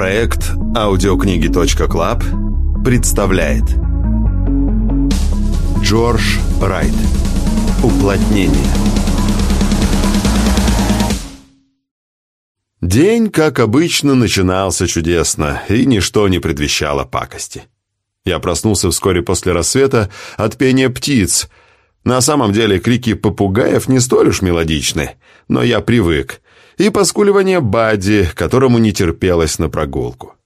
Проект аудиокниги.клаб представляет Джордж Райт Уплотнение День, как обычно, начинался чудесно, и ничто не предвещало пакости. Я проснулся вскоре после рассвета от пения птиц. На самом деле крики попугаев не столь уж мелодичны, но я привык – и поскуливание Бадди, которому не терпелось на прогулку.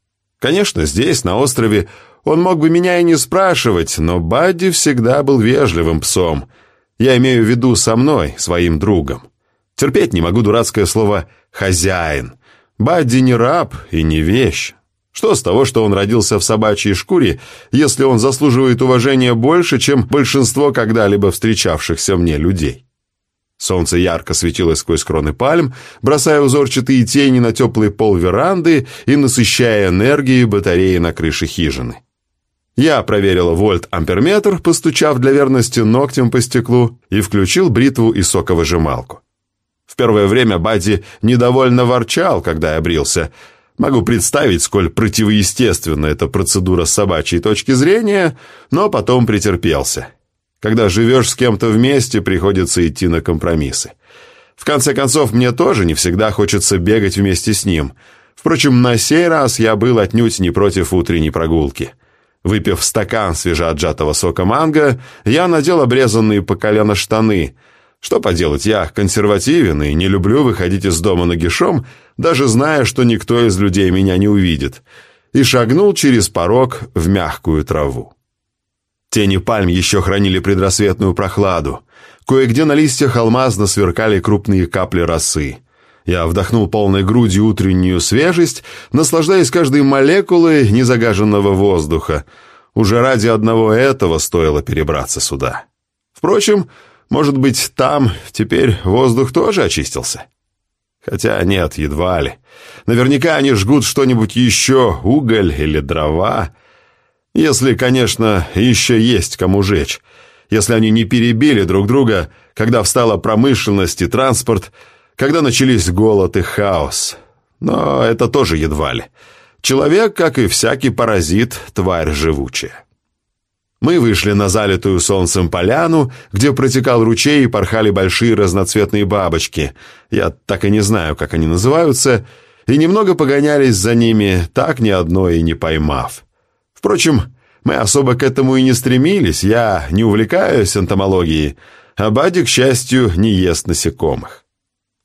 Конечно, здесь, на острове, он мог бы меня и не спрашивать, но Бадди всегда был вежливым псом. Я имею в виду со мной, своим другом. Терпеть не могу дурацкое слово «хозяин». Бадди не раб и не вещь. Что с того, что он родился в собачьей шкуре, если он заслуживает уважения больше, чем большинство когда-либо встречавшихся мне людей? Солнце ярко светило сквозь кроны пальм, бросая узорчатые тени на теплый пол веранды и насыщая энергией батареи на крыше хижины. Я проверил вольт-амперметр, постучав для верности ногтем по стеклу, и включил бритву и соковыжималку. В первое время Бадди недовольно ворчал, когда я брился. Могу представить, сколь противоестественна эта процедура с собачьей точки зрения, но потом претерпелся. Когда живешь с кем-то вместе, приходится идти на компромиссы. В конце концов, мне тоже не всегда хочется бегать вместе с ним. Впрочем, на сей раз я был отнюдь не против утренней прогулки. Выпив стакан свежеотжатого сока манго, я надел обрезанные по колено штаны. Что поделать, я консервативен и не люблю выходить из дома нагишом, даже зная, что никто из людей меня не увидит, и шагнул через порог в мягкую траву. Тени пальм еще хранили предрассветную прохладу. Кое-где на листьях алмазно сверкали крупные капли росы. Я вдохнул полной грудью утреннюю свежесть, наслаждаясь каждой молекулой незагаженного воздуха. Уже ради одного этого стоило перебраться сюда. Впрочем, может быть, там теперь воздух тоже очистился? Хотя нет, едва ли. Наверняка они жгут что-нибудь еще, уголь или дрова. Если, конечно, еще есть кому жечь. Если они не перебили друг друга, когда встала промышленность и транспорт, когда начались голод и хаос. Но это тоже едва ли. Человек, как и всякий паразит, тварь живучая. Мы вышли на залитую солнцем поляну, где протекал ручей и порхали большие разноцветные бабочки. Я так и не знаю, как они называются, и немного погонялись за ними, так ни одной и не поймав. Впрочем, мы особо к этому и не стремились, я не увлекаюсь энтомологией, а Бади, к счастью, не ест насекомых.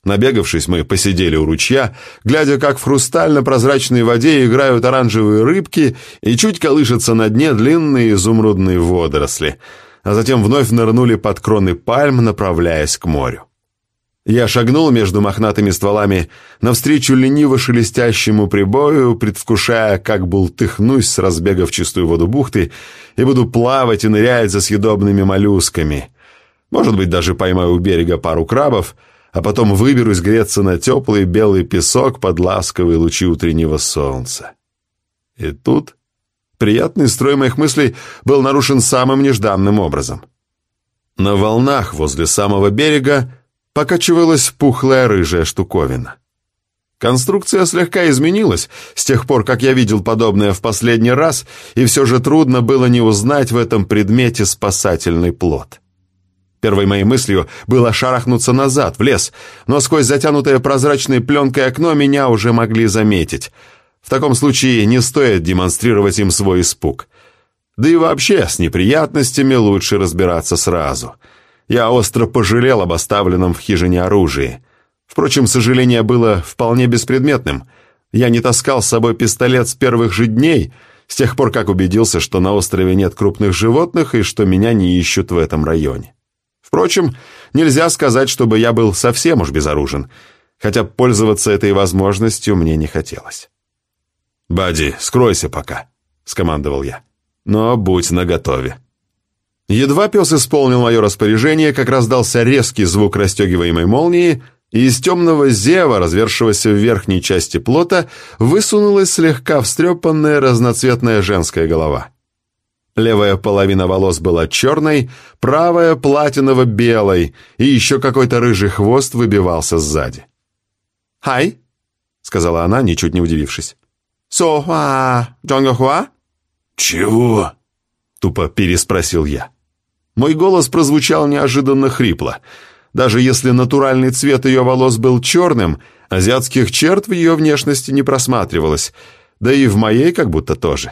Набегавшись, мы посидели у ручья, глядя, как в хрустально-прозрачной воде играют оранжевые рыбки и чуть колышутся на дне длинные изумрудные водоросли, а затем вновь нырнули под кроны пальм, направляясь к морю. Я шагнул между мохнатыми стволами навстречу лениво шелестящему прибою, предвкушая, как бултыхнусь с разбега в чистую воду бухты и буду плавать и нырять за съедобными моллюсками. Может быть, даже поймаю у берега пару крабов, а потом выберусь греться на теплый белый песок под ласковые лучи утреннего солнца. И тут приятный строй моих мыслей был нарушен самым нежданным образом. На волнах возле самого берега покачивалась пухлая рыжая штуковина. Конструкция слегка изменилась с тех пор, как я видел подобное в последний раз, и все же трудно было не узнать в этом предмете спасательный плод. Первой моей мыслью было шарахнуться назад, в лес, но сквозь затянутое прозрачной пленкой окно меня уже могли заметить. В таком случае не стоит демонстрировать им свой испуг. Да и вообще, с неприятностями лучше разбираться сразу — я остро пожалел об оставленном в хижине оружии. Впрочем, сожаление было вполне беспредметным. Я не таскал с собой пистолет с первых же дней, с тех пор, как убедился, что на острове нет крупных животных и что меня не ищут в этом районе. Впрочем, нельзя сказать, чтобы я был совсем уж безоружен, хотя пользоваться этой возможностью мне не хотелось. «Бадди, скройся пока», — скомандовал я. «Но будь наготове». Едва пес исполнил мое распоряжение, как раздался резкий звук расстегиваемой молнии, и из темного зева, развершегося в верхней части плота, высунулась слегка встрепанная разноцветная женская голова. Левая половина волос была черной, правая — платиново-белой, и еще какой-то рыжий хвост выбивался сзади. «Хай!» — сказала она, ничуть не удивившись. Сохуа Джонгохуа?» «Чего?» — тупо переспросил я. Мой голос прозвучал неожиданно хрипло. Даже если натуральный цвет ее волос был черным, азиатских черт в ее внешности не просматривалось, да и в моей как будто тоже.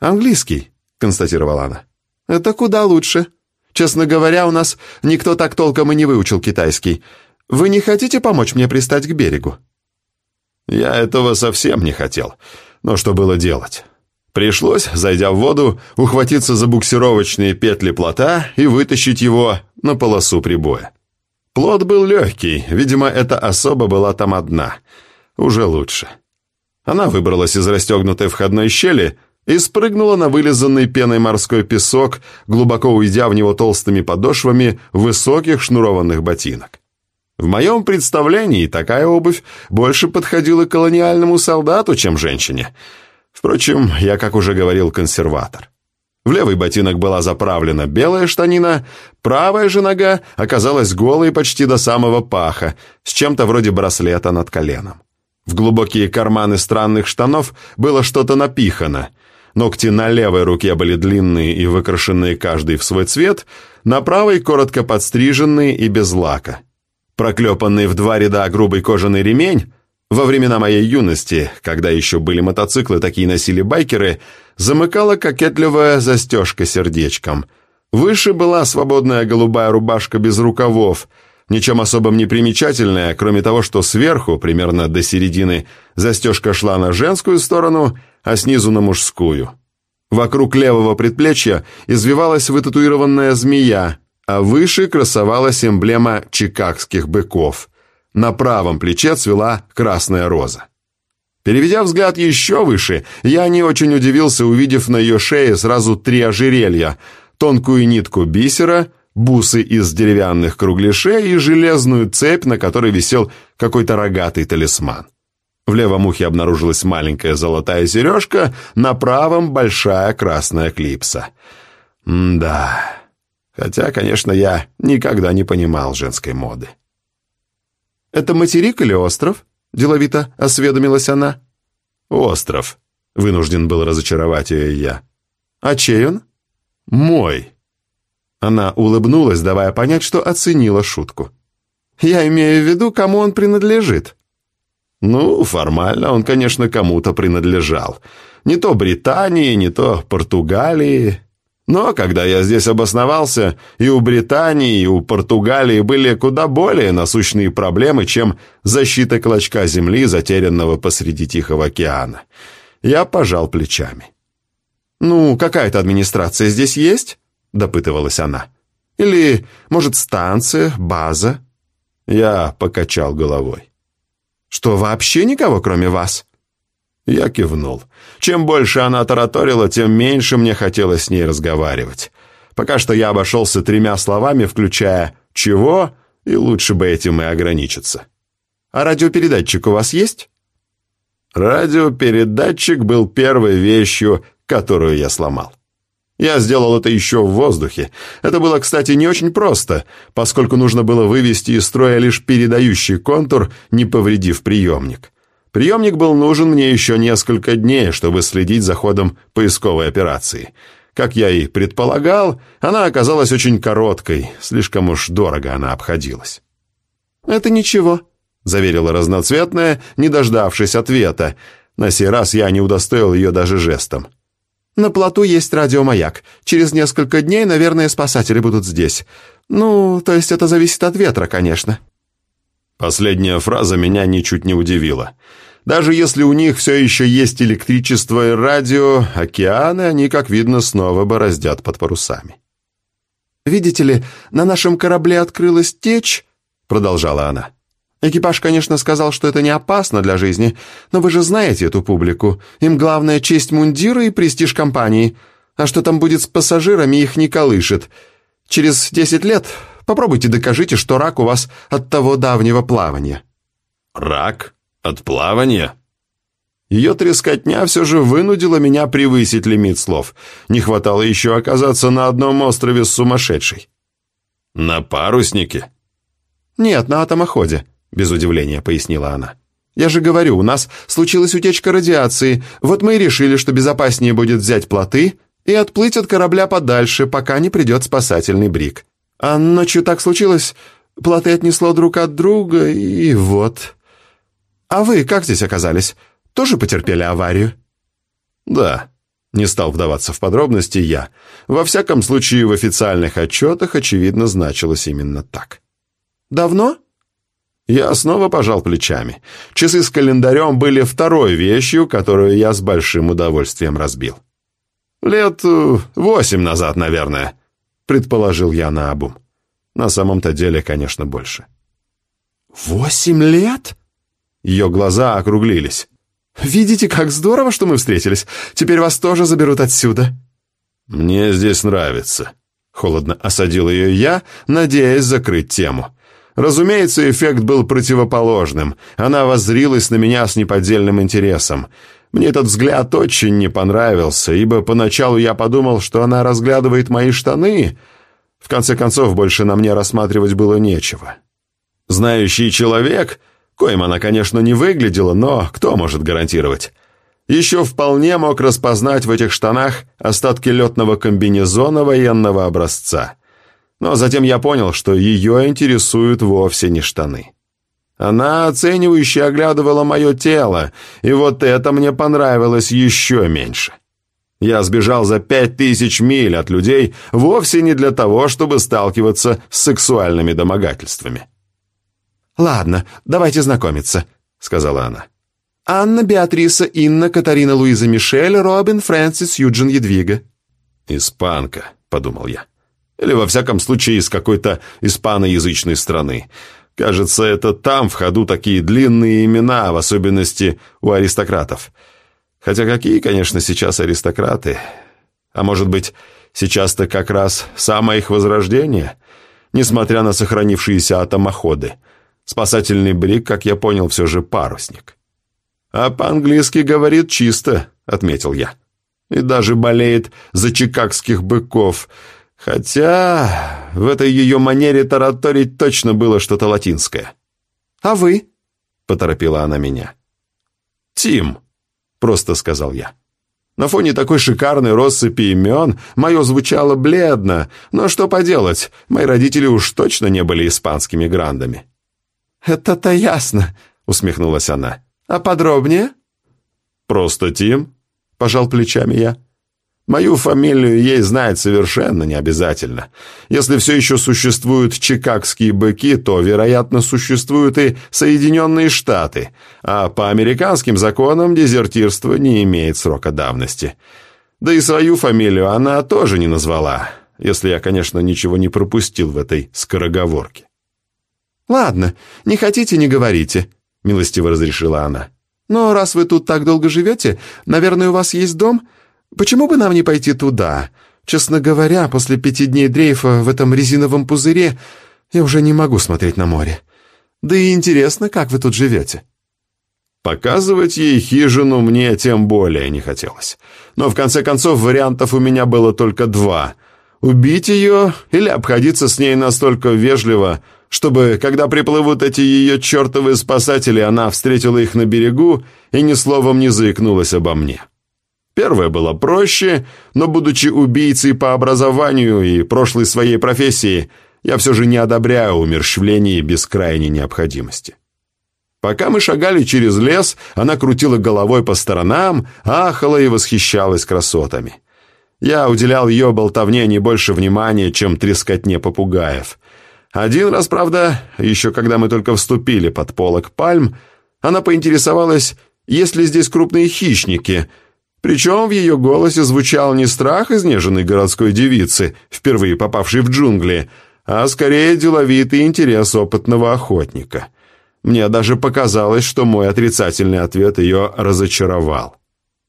«Английский», — констатировала она. «Это куда лучше. Честно говоря, у нас никто так толком и не выучил китайский. Вы не хотите помочь мне пристать к берегу?» Я этого совсем не хотел. Но что было делать? Пришлось, зайдя в воду, ухватиться за буксировочные петли плота и вытащить его на полосу прибоя. Плот был легкий, видимо, эта особа была там одна. Уже лучше. Она выбралась из расстегнутой входной щели и спрыгнула на вылизанный пеной морской песок, глубоко уйдя в него толстыми подошвами высоких шнурованных ботинок. В моем представлении такая обувь больше подходила колониальному солдату, чем женщине. Впрочем, я, как уже говорил, консерватор. В левый ботинок была заправлена белая штанина, правая же нога оказалась голой почти до самого паха, с чем-то вроде браслета над коленом. В глубокие карманы странных штанов было что-то напихано. Ногти на левой руке были длинные и выкрашенные каждый в свой цвет, на правой коротко подстриженные и без лака. Проклепанный в два ряда грубый кожаный ремень, во времена моей юности, когда еще были мотоциклы, такие носили байкеры, замыкала кокетливая застежка сердечком. Выше была свободная голубая рубашка без рукавов, ничем особым не примечательная, кроме того, что сверху, примерно до середины, застежка шла на женскую сторону, а снизу на мужскую. Вокруг левого предплечья извивалась вытатуированная змея, а выше красовалась эмблема чикагских быков. На правом плече цвела красная роза. Переведя взгляд еще выше, я не очень удивился, увидев на ее шее сразу три ожерелья, тонкую нитку бисера, бусы из деревянных кругляшей и железную цепь, на которой висел какой-то рогатый талисман. В левом ухе обнаружилась маленькая золотая сережка, на правом большая красная клипса. М да... Хотя, конечно, я никогда не понимал женской моды. «Это материк или остров?» – деловито осведомилась она. «Остров», – вынужден был разочаровать ее я. «А чей он?» «Мой». Она улыбнулась, давая понять, что оценила шутку. «Я имею в виду, кому он принадлежит». «Ну, формально он, конечно, кому-то принадлежал. Не то Британии, не то Португалии. Но когда я здесь обосновался, и у Британии, и у Португалии были куда более насущные проблемы, чем защита клочка земли, затерянного посреди Тихого океана. Я пожал плечами. «Ну, какая-то администрация здесь есть?» – допытывалась она. «Или, может, станция, база?» Я покачал головой. «Что, вообще никого, кроме вас?» Я кивнул. Чем больше она тараторила, тем меньше мне хотелось с ней разговаривать. Пока что я обошелся тремя словами, включая «чего», и лучше бы этим и ограничиться. «А радиопередатчик у вас есть?» Радиопередатчик был первой вещью, которую я сломал. Я сделал это еще в воздухе. Это было, кстати, не очень просто, поскольку нужно было вывести из строя лишь передающий контур, не повредив приемник. Приемник был нужен мне еще несколько дней, чтобы следить за ходом поисковой операции. Как я и предполагал, она оказалась очень короткой, слишком уж дорого она обходилась. «Это ничего», — заверила разноцветная, не дождавшись ответа. На сей раз я не удостоил ее даже жестом. «На плоту есть радиомаяк. Через несколько дней, наверное, спасатели будут здесь. Ну, то есть это зависит от ветра, конечно». Последняя фраза меня ничуть не удивила. Даже если у них все еще есть электричество и радио, океаны они, как видно, снова бороздят под парусами. «Видите ли, на нашем корабле открылась течь», — продолжала она. «Экипаж, конечно, сказал, что это не опасно для жизни, но вы же знаете эту публику. Им главное честь мундира и престиж компании. А что там будет с пассажирами, их не колышет. Через десять лет попробуйте докажите, что рак у вас от того давнего плавания». «Рак?» От плавания? Ее трескотня все же вынудила меня превысить лимит слов. Не хватало еще оказаться на одном острове с сумасшедшей. На паруснике? Нет, на атомоходе, без удивления пояснила она. Я же говорю, у нас случилась утечка радиации, вот мы и решили, что безопаснее будет взять плоты и отплыть от корабля подальше, пока не придет спасательный брик. А ночью так случилось, плоты отнесло друг от друга, и вот. А вы как здесь оказались? Тоже потерпели аварию?» «Да», — не стал вдаваться в подробности я. Во всяком случае, в официальных отчетах, очевидно, значилось именно так. «Давно?» Я снова пожал плечами. Часы с календарем были второй вещью, которую я с большим удовольствием разбил. «Лет э, восемь назад, наверное», — предположил я наобум. На самом-то деле, конечно, больше. «Восемь лет?» Ее глаза округлились. «Видите, как здорово, что мы встретились. Теперь вас тоже заберут отсюда». «Мне здесь нравится», — холодно осадил ее я, надеясь закрыть тему. Разумеется, эффект был противоположным. Она воззрилась на меня с неподдельным интересом. Мне этот взгляд очень не понравился, ибо поначалу я подумал, что она разглядывает мои штаны. В конце концов, больше на мне рассматривать было нечего. Знающий человек, коим она, конечно, не выглядела, но кто может гарантировать? Еще вполне мог распознать в этих штанах остатки летного комбинезона военного образца. Но затем я понял, что ее интересуют вовсе не штаны. Она оценивающе оглядывала мое тело, и вот это мне понравилось еще меньше. Я сбежал за пять тысяч миль от людей вовсе не для того, чтобы сталкиваться с сексуальными домогательствами. «Ладно, давайте знакомиться», — сказала она. «Анна Беатриса Инна Катарина Луиза Мишель Робин Фрэнсис Юджин Едвига». «Испанка», — подумал я. Или, во всяком случае, из какой-то испаноязычной страны. Кажется, это там в ходу такие длинные имена, в особенности у аристократов. Хотя какие, конечно, сейчас аристократы? А может быть, сейчас-то как раз самое их возрождение? Несмотря на сохранившиеся атомоходы. Спасательный брик, как я понял, все же парусник. А по-английски говорит чисто, отметил я. И даже болеет за чикагских быков – Хотя в этой ее манере тараторить точно было что-то латинское. «А вы?» — поторопила она меня. «Тим», — просто сказал я. На фоне такой шикарной россыпи имен мое звучало бледно, но что поделать, мои родители уж точно не были испанскими грандами. «Это-то ясно», — усмехнулась она. «А подробнее?» «Просто Тим», — пожал плечами я. Мою фамилию ей знать совершенно не обязательно. Если все еще существуют чикагские быки, то, вероятно, существуют и Соединенные Штаты, а по американским законам дезертирство не имеет срока давности. Да и свою фамилию она тоже не назвала, если я, конечно, ничего не пропустил в этой скороговорке. «Ладно, не хотите, не говорите», — милостиво разрешила она. «Но раз вы тут так долго живете, наверное, у вас есть дом?» Почему бы нам не пойти туда? Честно говоря, после пяти дней дрейфа в этом резиновом пузыре я уже не могу смотреть на море. Да и интересно, как вы тут живете». Показывать ей хижину мне тем более не хотелось. Но в конце концов вариантов у меня было только два. Убить ее или обходиться с ней настолько вежливо, чтобы, когда приплывут эти ее чертовы спасатели, она встретила их на берегу и ни словом не заикнулась обо мне. Первое было проще, но, будучи убийцей по образованию и прошлой своей профессии, я все же не одобряю умерщвление без крайней необходимости. Пока мы шагали через лес, она крутила головой по сторонам, ахала и восхищалась красотами. Я уделял ее болтовне не больше внимания, чем трескотне попугаев. Один раз, правда, еще когда мы только вступили под полок пальм, она поинтересовалась, есть ли здесь крупные хищники – причем в ее голосе звучал не страх изнеженной городской девицы, впервые попавшей в джунгли, а скорее деловитый интерес опытного охотника. Мне даже показалось, что мой отрицательный ответ ее разочаровал.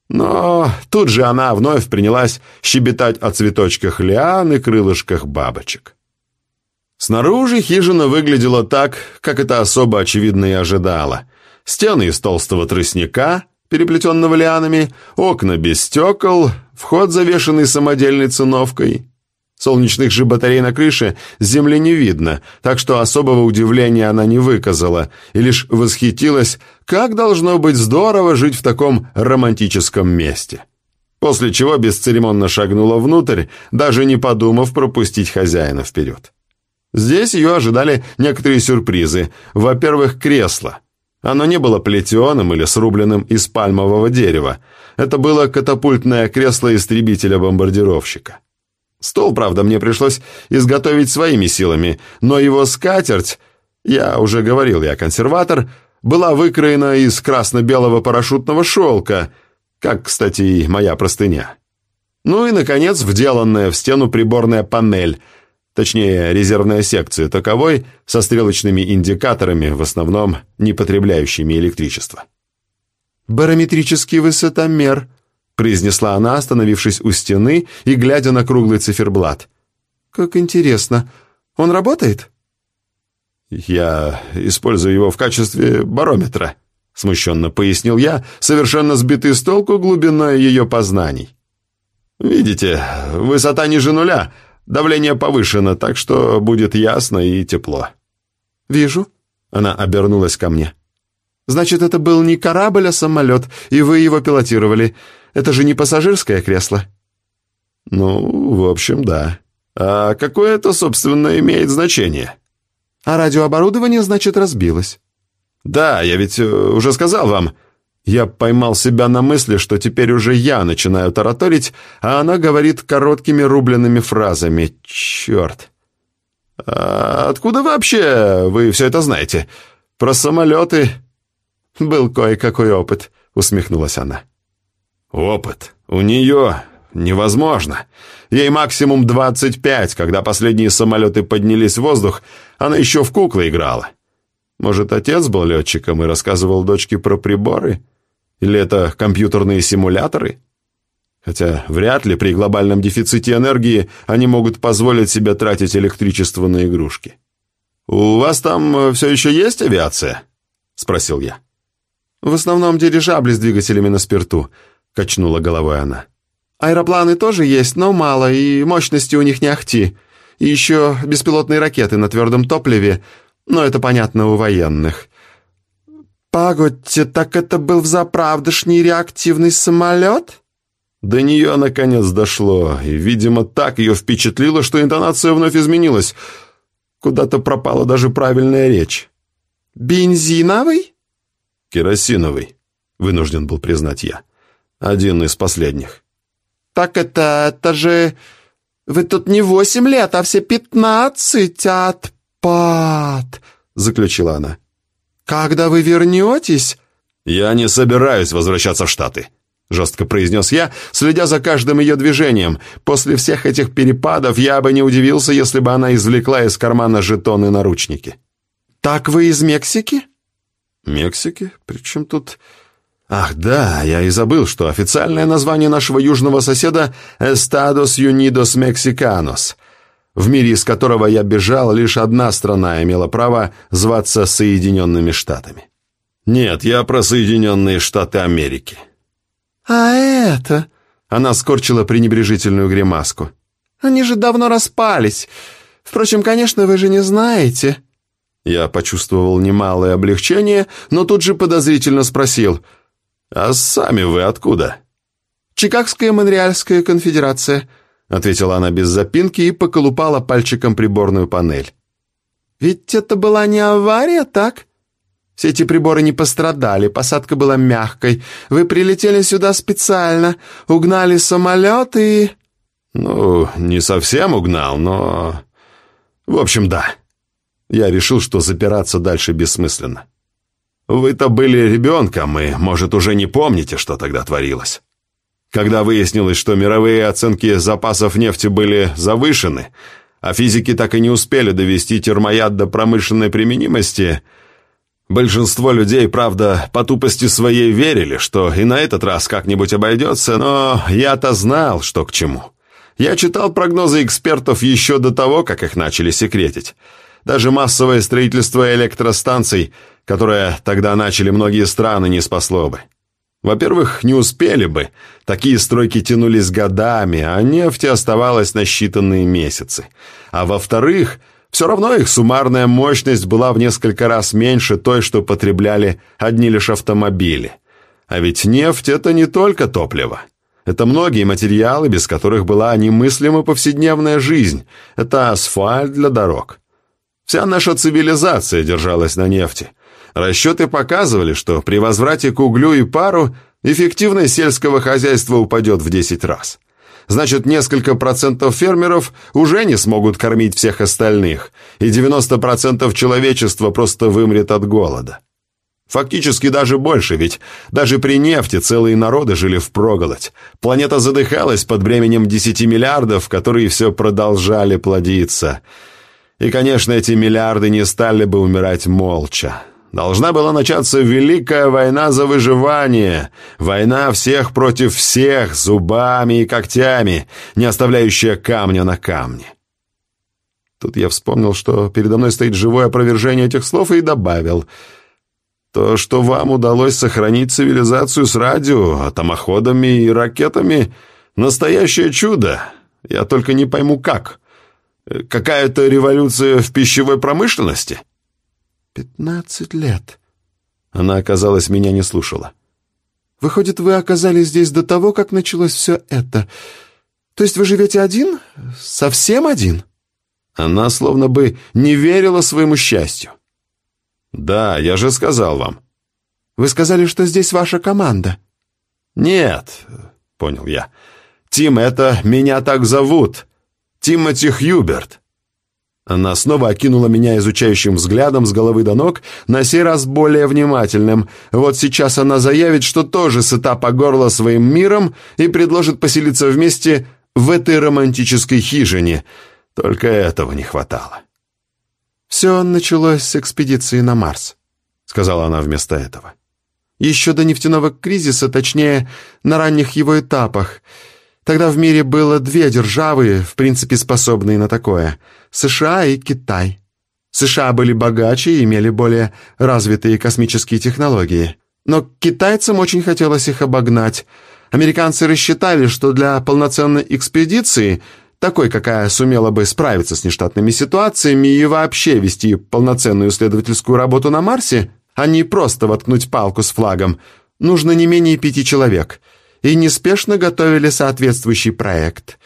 Но тут же она вновь принялась щебетать о цветочках лиан и крылышках бабочек. Снаружи хижина выглядела так, как это особо очевидно и ожидала. Стены из толстого тростника, переплетенного лианами, окна без стекол, вход, завешенный самодельной циновкой. Солнечных же батарей на крыше земли не видно, так что особого удивления она не выказала и лишь восхитилась, как должно быть здорово жить в таком романтическом месте. После чего бесцеремонно шагнула внутрь, даже не подумав пропустить хозяина вперед. Здесь ее ожидали некоторые сюрпризы. Во-первых, кресло. Оно не было плетеным или срубленным из пальмового дерева. Это было катапультное кресло истребителя-бомбардировщика. Стол, правда, мне пришлось изготовить своими силами, но его скатерть, я уже говорил, я консерватор, была выкроена из красно-белого парашютного шелка, как, кстати, и моя простыня. Ну и, наконец, вделанная в стену приборная панель, точнее, резервная секция таковой, со стрелочными индикаторами, в основном не потребляющими электричество. «Барометрический высотомер», произнесла она, остановившись у стены и глядя на круглый циферблат. «Как интересно. Он работает?» «Я использую его в качестве барометра», — смущенно пояснил я, совершенно сбитый с толку глубиной ее познаний. «Видите, высота ниже нуля, давление повышено, так что будет ясно и тепло». «Вижу», — она обернулась ко мне. «Значит, это был не корабль, а самолет, и вы его пилотировали. Это же не пассажирское кресло». «Ну, в общем, да. А какое это, собственно, имеет значение?» «А радиооборудование, значит, разбилось». «Да, я ведь э, уже сказал вам». Я поймал себя на мысли, что теперь уже я начинаю тараторить, а она говорит короткими рубленными фразами. Черт. «А откуда вообще вы все это знаете? Про самолеты?» «Был кое-какой опыт», — усмехнулась она. Опыт. У нее невозможно. Ей максимум 25, когда последние самолеты поднялись в воздух, она еще в куклы играла. Может, отец был летчиком и рассказывал дочке про приборы? Или это компьютерные симуляторы? Хотя вряд ли при глобальном дефиците энергии они могут позволить себе тратить электричество на игрушки. «У вас там все еще есть авиация?» — спросил я. «В основном дирижабли с двигателями на спирту», — качнула головой она. «Аэропланы тоже есть, но мало, и мощности у них не ахти. И еще беспилотные ракеты на твердом топливе, но это понятно у военных». «Погодьте, так это был взаправдышний реактивный самолет?» До нее наконец дошло, и, видимо, так ее впечатлило, что интонация вновь изменилась. Куда-то пропала даже правильная речь. «Бензиновый?» «Керосиновый», — вынужден был признать я. Один из последних. «Так это... это же... Вы тут не восемь лет, а все пятнадцать, отпад!» Заключила она. «Когда вы вернетесь?» «Я не собираюсь возвращаться в Штаты», жестко произнес я, следя за каждым ее движением. После всех этих перепадов я бы не удивился, если бы она извлекла из кармана жетоны наручники. «Так вы из Мексики?» «Мексики? Причем тут...» Ах да, я и забыл, что официальное название нашего южного соседа «Estados Unidos Mexicanos», в мире из которого я бежал, лишь одна страна имела право зваться Соединенными Штатами. Нет, я про Соединенные Штаты Америки. «А это...» Она скорчила пренебрежительную гримаску. «Они же давно распались. Впрочем, конечно, вы же не знаете». Я почувствовал немалое облегчение, но тут же подозрительно спросил – «А сами вы откуда?» «Чикагская Монреальская конфедерация», — ответила она без запинки и поколупала пальчиком приборную панель. «Ведь это была не авария, так? Все эти приборы не пострадали, посадка была мягкой. Вы прилетели сюда специально, угнали самолет и...» «Ну, не совсем угнал, но...» «В общем, да». Я решил, что запираться дальше бессмысленно. Вы-то были ребенком и, может, уже не помните, что тогда творилось. Когда выяснилось, что мировые оценки запасов нефти были завышены, а физики так и не успели довести термояд до промышленной применимости, большинство людей, правда, по тупости своей верили, что и на этот раз как-нибудь обойдется, но я-то знал, что к чему. Я читал прогнозы экспертов еще до того, как их начали секретить. Даже массовое строительство электростанций – которое тогда начали многие страны, не спасло бы. Во-первых, не успели бы. Такие стройки тянулись годами, а нефти оставалось на считанные месяцы. А во-вторых, все равно их суммарная мощность была в несколько раз меньше той, что потребляли одни лишь автомобили. А ведь нефть – это не только топливо. Это многие материалы, без которых была немыслима повседневная жизнь. Это асфальт для дорог. Вся наша цивилизация держалась на нефти – Расчеты показывали, что при возврате к углю и пару эффективность сельского хозяйства упадет в 10 раз. Значит, несколько процентов фермеров уже не смогут кормить всех остальных, и 90% человечества просто вымрет от голода. Фактически даже больше, ведь даже при нефти целые народы жили впроголодь. Планета задыхалась под бременем 10 миллиардов, которые все продолжали плодиться. И, конечно, эти миллиарды не стали бы умирать молча. Должна была начаться великая война за выживание, война всех против всех, зубами и когтями, не оставляющая камня на камне. Тут я вспомнил, что передо мной стоит живое опровержение этих слов, и добавил. То, что вам удалось сохранить цивилизацию с радио, атомоходами и ракетами — настоящее чудо. Я только не пойму, как. Какая-то революция в пищевой промышленности?» «Пятнадцать лет». Она, оказалось, меня не слушала. «Выходит, вы оказались здесь до того, как началось все это. То есть вы живете один? Совсем один?» Она словно бы не верила своему счастью. «Да, я же сказал вам». «Вы сказали, что здесь ваша команда». «Нет», — понял я. «Тим, это меня так зовут. Тимоти Хьюберт». Она снова окинула меня изучающим взглядом с головы до ног, на сей раз более внимательным. Вот сейчас она заявит, что тоже сыта по горло своим миром и предложит поселиться вместе в этой романтической хижине. Только этого не хватало. «Все началось с экспедиции на Марс», — сказала она вместо этого. «Еще до нефтяного кризиса, точнее, на ранних его этапах». Тогда в мире было две державы, в принципе, способные на такое – США и Китай. США были богаче и имели более развитые космические технологии. Но китайцам очень хотелось их обогнать. Американцы рассчитали, что для полноценной экспедиции, такой, какая сумела бы справиться с нештатными ситуациями и вообще вести полноценную исследовательскую работу на Марсе, а не просто воткнуть палку с флагом, нужно не менее пяти человек – и неспешно готовили соответствующий проект.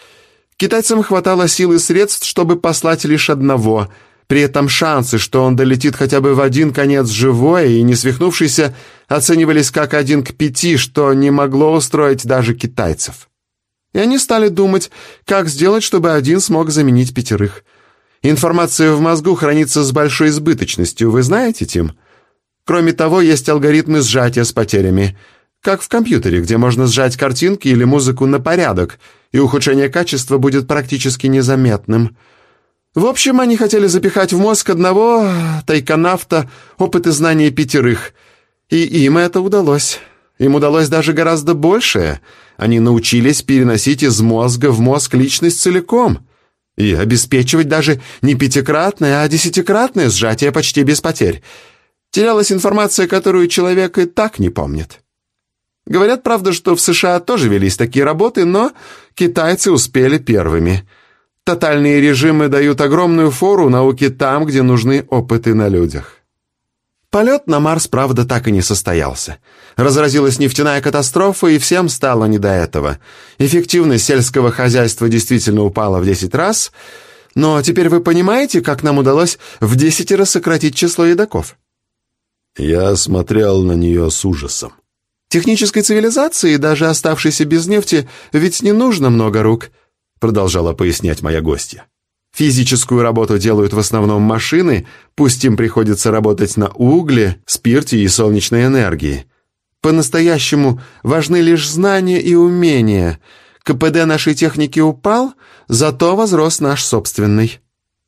Китайцам хватало сил и средств, чтобы послать лишь одного. При этом шансы, что он долетит хотя бы в один конец живой и не свихнувшийся, оценивались как один к пяти, что не могло устроить даже китайцев. И они стали думать, как сделать, чтобы один смог заменить пятерых. Информация в мозгу хранится с большой избыточностью, вы знаете, Тим? Кроме того, есть алгоритмы сжатия с потерями – как в компьютере, где можно сжать картинки или музыку на порядок, и ухудшение качества будет практически незаметным. В общем, они хотели запихать в мозг одного тайконавта опыт и знания пятерых. И им это удалось. Им удалось даже гораздо большее. Они научились переносить из мозга в мозг личность целиком и обеспечивать даже не пятикратное, а десятикратное сжатие почти без потерь. Терялась информация, которую человек и так не помнит. Говорят, правда, что в США тоже велись такие работы, но китайцы успели первыми. Тотальные режимы дают огромную фору науке там, где нужны опыты на людях. Полет на Марс, правда, так и не состоялся. Разразилась нефтяная катастрофа, и всем стало не до этого. Эффективность сельского хозяйства действительно упала в 10 раз, но теперь вы понимаете, как нам удалось в десятеро сократить число едоков? Я смотрел на нее с ужасом. Технической цивилизации, даже оставшейся без нефти, ведь не нужно много рук», продолжала пояснять моя гостья. Физическую работу делают в основном машины, пусть им приходится работать на угле, спирте и солнечной энергии. По-настоящему важны лишь знания и умения. КПД нашей техники упал, зато возрос наш собственный.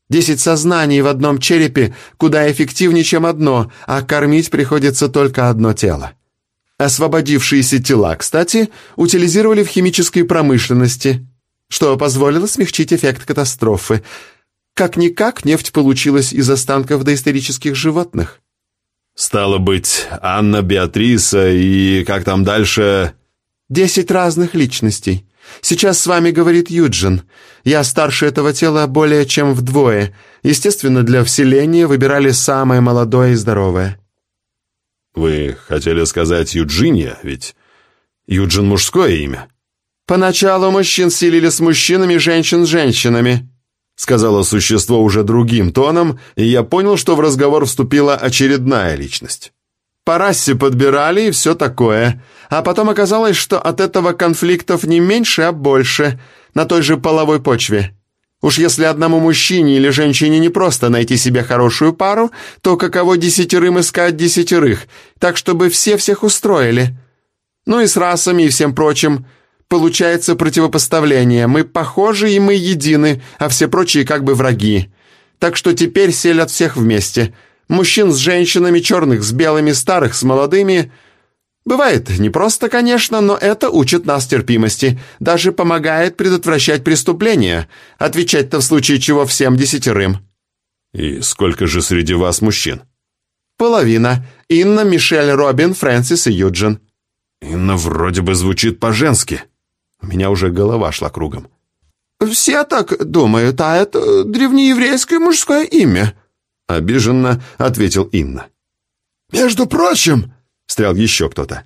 Десять сознаний в одном черепе куда эффективнее, чем одно, а кормить приходится только одно тело. Освободившиеся тела, кстати, утилизировали в химической промышленности, что позволило смягчить эффект катастрофы. Как-никак нефть получилась из останков доисторических животных. Стало быть, Анна Беатриса и как там дальше... Десять разных личностей. Сейчас с вами говорит Юджин. Я старше этого тела более чем вдвое. Естественно, для вселения выбирали самое молодое и здоровое. Вы хотели сказать Юджиния, ведь Юджин мужское имя. Поначалу мужчин селили с мужчинами, женщин с женщинами. Сказала существо уже другим тоном, и я понял, что в разговор вступила очередная личность. По расе подбирали и все такое. А потом оказалось, что от этого конфликтов не меньше, а больше, на той же половой почве. Уж если одному мужчине или женщине не просто найти себе хорошую пару, то каково десятерым искать десятерых, так чтобы все всех устроили. Ну и с расами и всем прочим. Получается противопоставление. Мы похожи и мы едины, а все прочие как бы враги. Так что теперь селят всех вместе – Мужчин с женщинами, черных с белыми, старых с молодыми. Бывает не просто, конечно, но это учит нас терпимости. Даже помогает предотвращать преступления. Отвечать-то в случае чего всем десятерым. И сколько же среди вас мужчин? Половина. Инна, Мишель, Робин, Фрэнсис и Юджин. Инна вроде бы звучит по-женски. У меня уже голова шла кругом. «Все так думают, а это древнееврейское мужское имя», Обиженно ответил Инна. «Между прочим», — встрял еще кто-то,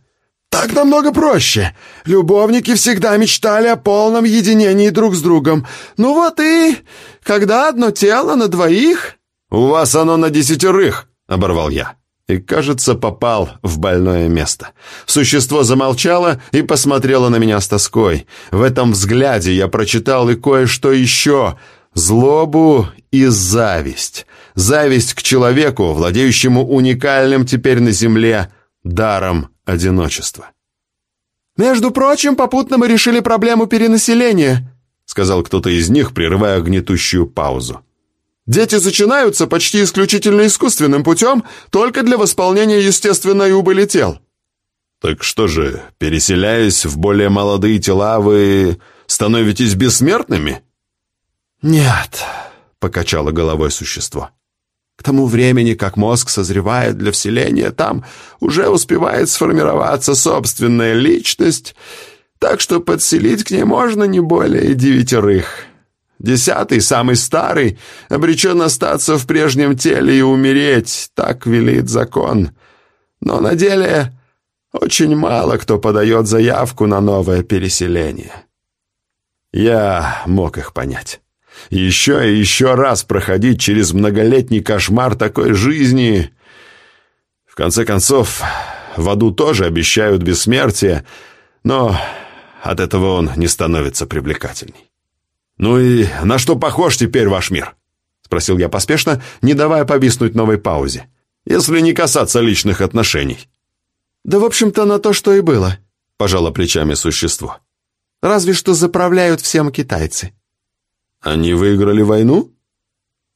«так намного проще. Любовники всегда мечтали о полном единении друг с другом. Ну вот и... Когда одно тело на двоих...» «У вас оно на десятерых», — оборвал я. И, кажется, попал в больное место. Существо замолчало и посмотрело на меня с тоской. В этом взгляде я прочитал и кое-что еще — Злобу и зависть. Зависть к человеку, владеющему уникальным теперь на земле даром одиночества. «Между прочим, попутно мы решили проблему перенаселения», сказал кто-то из них, прерывая гнетущую паузу. «Дети зачинаются почти исключительно искусственным путем, только для восполнения естественной убыли тел». «Так что же, переселяясь в более молодые тела, вы становитесь бессмертными?» «Нет», — покачало головой существо. «К тому времени, как мозг созревает для вселения, там уже успевает сформироваться собственная личность, так что подселить к ней можно не более девятерых. Десятый, самый старый, обречен остаться в прежнем теле и умереть, так велит закон. Но на деле очень мало кто подает заявку на новое переселение». Я мог их понять. Еще и еще раз проходить через многолетний кошмар такой жизни. В конце концов, в аду тоже обещают бессмертие, но от этого он не становится привлекательней. «Ну и на что похож теперь ваш мир?» — спросил я поспешно, не давая повиснуть новой паузе. «Если не касаться личных отношений». «Да, в общем-то, на то, что и было», — пожало плечами существо. «Разве что заправляют всем китайцы». Они выиграли войну?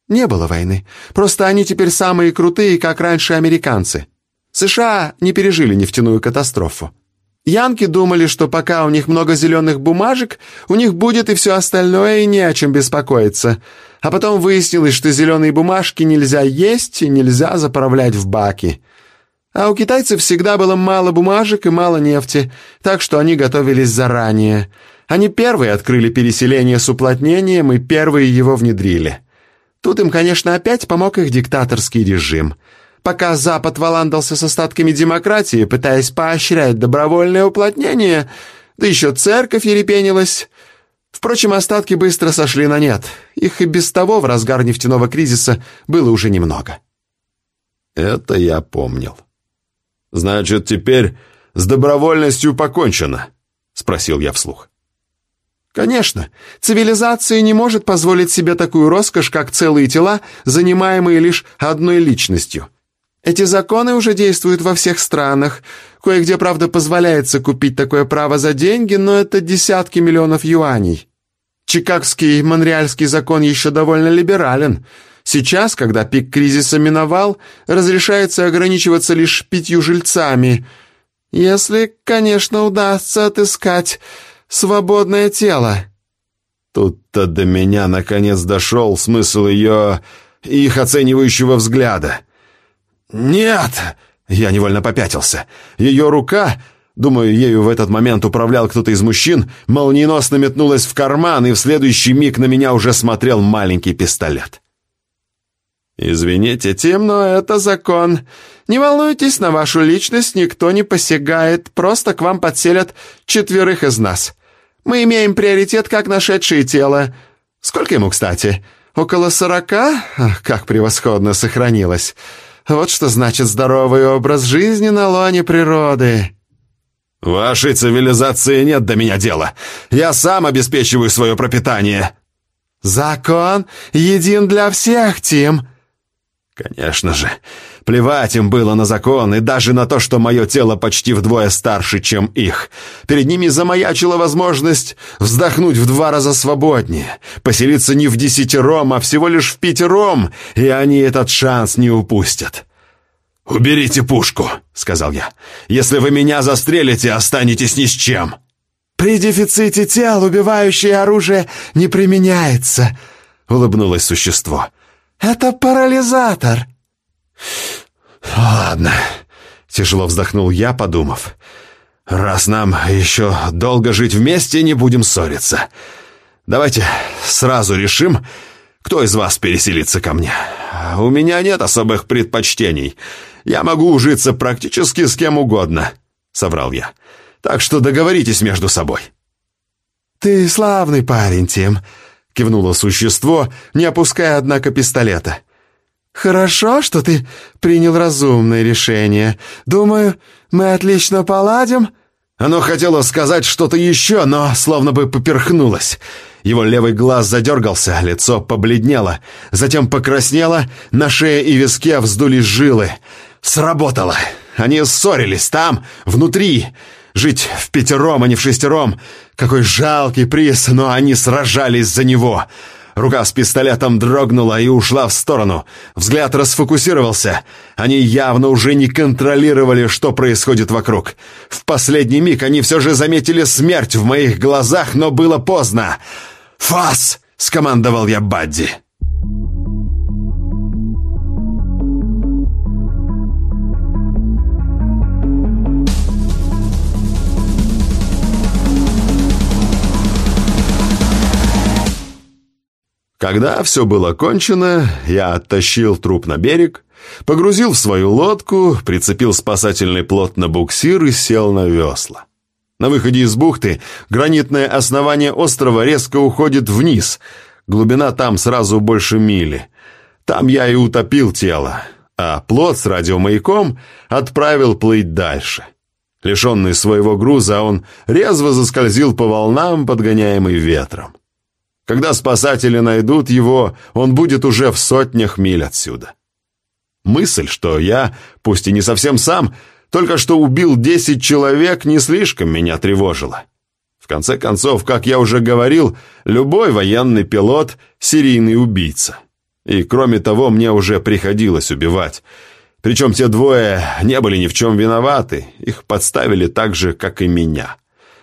Не было войны. Просто они теперь самые крутые, как раньше американцы. США не пережили нефтяную катастрофу. Янки думали, что пока у них много зеленых бумажек, у них будет и все остальное, и не о чем беспокоиться. А потом выяснилось, что зеленые бумажки нельзя есть и нельзя заправлять в баки. А у китайцев всегда было мало бумажек и мало нефти, так что они готовились заранее. Они первые открыли переселение с уплотнением и первые его внедрили. Тут им, конечно, опять помог их диктаторский режим. Пока Запад валандался с остатками демократии, пытаясь поощрять добровольное уплотнение, да еще церковь ерепенилась. Впрочем, остатки быстро сошли на нет. Их и без того в разгар нефтяного кризиса было уже немного. Это я помнил. «Значит, теперь с добровольностью покончено?» — спросил я вслух. Конечно, цивилизация не может позволить себе такую роскошь, как целые тела, занимаемые лишь одной личностью. Эти законы уже действуют во всех странах. Кое-где, правда, позволяется купить такое право за деньги, но это десятки миллионов юаней. Чикагский Монреальский закон еще довольно либерален. Сейчас, когда пик кризиса миновал, разрешается ограничиваться лишь пятью жильцами. Если, конечно, удастся отыскать свободное тело». Тут-то до меня наконец дошел смысл ее... их оценивающего взгляда. «Нет!» Я невольно попятился. Ее рука, думаю, ею в этот момент управлял кто-то из мужчин, молниеносно метнулась в карман, и в следующий миг на меня уже смотрел маленький пистолет. «Извините, Тим, но это закон. Не волнуйтесь, на вашу личность никто не посягает, просто к вам подселят четверых из нас. Мы имеем приоритет как нашедшие тело. Сколько ему, кстати? Около сорока? Как превосходно сохранилось. Вот что значит здоровый образ жизни на лоне природы». «Вашей цивилизации нет до меня дела. Я сам обеспечиваю свое пропитание». «Закон един для всех, Тим», Конечно же. Плевать им было на закон и даже на то, что мое тело почти вдвое старше, чем их. Перед ними замаячила возможность вздохнуть в два раза свободнее, поселиться не в десятером, а всего лишь в пятером, и они этот шанс не упустят. «Уберите пушку», — сказал я. «Если вы меня застрелите, останетесь ни с чем». «При дефиците тел убивающее оружие не применяется», — улыбнулось существо. «Это парализатор!» «Ладно», — тяжело вздохнул я, подумав. «Раз нам еще долго жить вместе, не будем ссориться. Давайте сразу решим, кто из вас переселится ко мне. У меня нет особых предпочтений. Я могу ужиться практически с кем угодно», — соврал я. «Так что договоритесь между собой». «Ты славный парень, Тим», кивнуло существо, не опуская, однако, пистолета. «Хорошо, что ты принял разумное решение. Думаю, мы отлично поладим». Оно хотело сказать что-то еще, но словно бы поперхнулось. Его левый глаз задергался, лицо побледнело, затем покраснело, на шее и виске вздулись жилы. Сработало. Они ссорились там, внутри. Жить в пятером, а не в шестером. Какой жалкий приз, но они сражались за него. Рука с пистолетом дрогнула и ушла в сторону. Взгляд расфокусировался. Они явно уже не контролировали, что происходит вокруг. В последний миг они все же заметили смерть в моих глазах, но было поздно. «Фас!» — скомандовал я Бадди. Когда все было кончено, я оттащил труп на берег, погрузил в свою лодку, прицепил спасательный плот на буксир и сел на весла. На выходе из бухты гранитное основание острова резко уходит вниз, глубина там сразу больше мили. Там я и утопил тело, а плот с радиомаяком отправил плыть дальше. Лишенный своего груза, он резво заскользил по волнам, подгоняемый ветром. Когда спасатели найдут его, он будет уже в сотнях миль отсюда. Мысль, что я, пусть и не совсем сам, только что убил десять человек, не слишком меня тревожила. В конце концов, как я уже говорил, любой военный пилот – серийный убийца. И кроме того, мне уже приходилось убивать. Причем те двое не были ни в чем виноваты, их подставили так же, как и меня.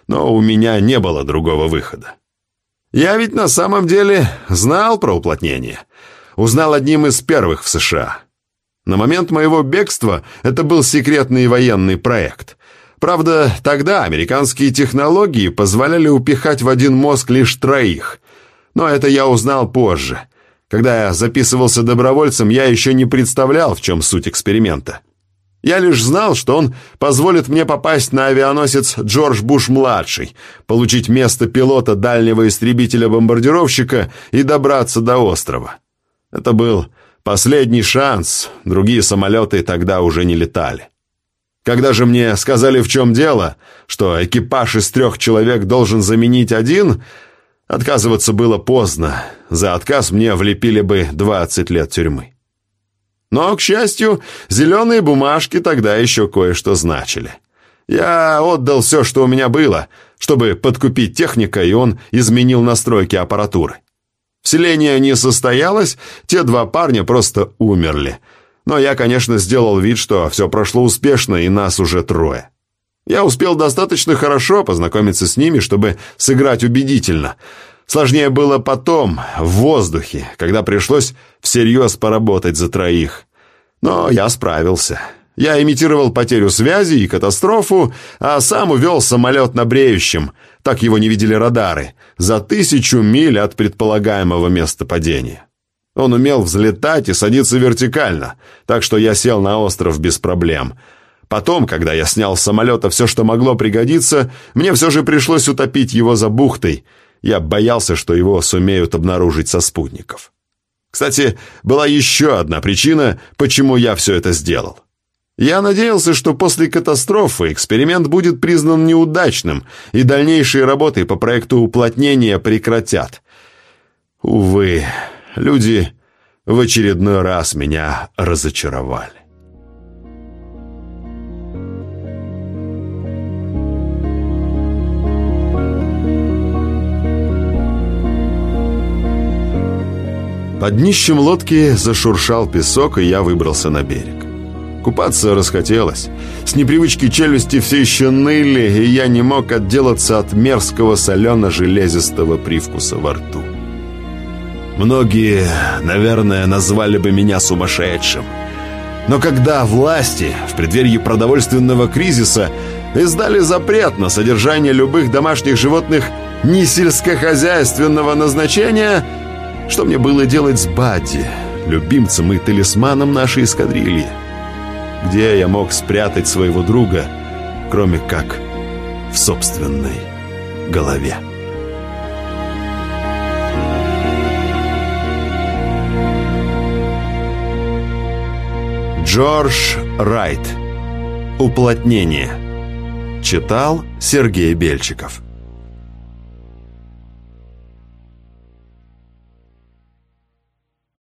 Но у меня не было другого выхода. Я ведь на самом деле знал про уплотнение. Узнал одним из первых в США. На момент моего бегства это был секретный военный проект. Правда, тогда американские технологии позволяли упихать в один мозг лишь троих. Но это я узнал позже. Когда я записывался добровольцем, я еще не представлял, в чем суть эксперимента. Я лишь знал, что он позволит мне попасть на авианосец Джордж Буш-младший, получить место пилота дальнего истребителя-бомбардировщика и добраться до острова. Это был последний шанс, другие самолеты тогда уже не летали. Когда же мне сказали, в чем дело, что экипаж из трех человек должен заменить один, отказываться было поздно. За отказ мне влепили бы 20 лет тюрьмы. Но, к счастью, зеленые бумажки тогда еще кое-что значили. Я отдал все, что у меня было, чтобы подкупить техника, и он изменил настройки аппаратуры. Вселение не состоялось, те два парня просто умерли. Но я, конечно, сделал вид, что все прошло успешно, и нас уже трое. Я успел достаточно хорошо познакомиться с ними, чтобы сыграть убедительно. Сложнее было потом, в воздухе, когда пришлось всерьез поработать за троих. Но я справился. Я имитировал потерю связи и катастрофу, а сам увел самолет на бреющем, так его не видели радары, за тысячу миль от предполагаемого места падения. Он умел взлетать и садиться вертикально, так что я сел на остров без проблем. Потом, когда я снял с самолета все, что могло пригодиться, мне все же пришлось утопить его за бухтой. Я боялся, что его сумеют обнаружить со спутников. Кстати, была еще одна причина, почему я все это сделал. Я надеялся, что после катастрофы эксперимент будет признан неудачным, и дальнейшие работы по проекту уплотнения прекратят. Увы, люди в очередной раз меня разочаровали. Под днищем лодки зашуршал песок, и я выбрался на берег. Купаться расхотелось. С непривычки челюсти все еще ныли, и я не мог отделаться от мерзкого солено-железистого привкуса во рту. Многие, наверное, назвали бы меня сумасшедшим. Но когда власти в преддверии продовольственного кризиса издали запрет на содержание любых домашних животных не сельскохозяйственного назначения, что мне было делать с Бадди, любимцем и талисманом нашей эскадрильи? Где я мог спрятать своего друга, кроме как в собственной голове? Джордж Райт. Уплотнение. Читал Сергей Бельчиков.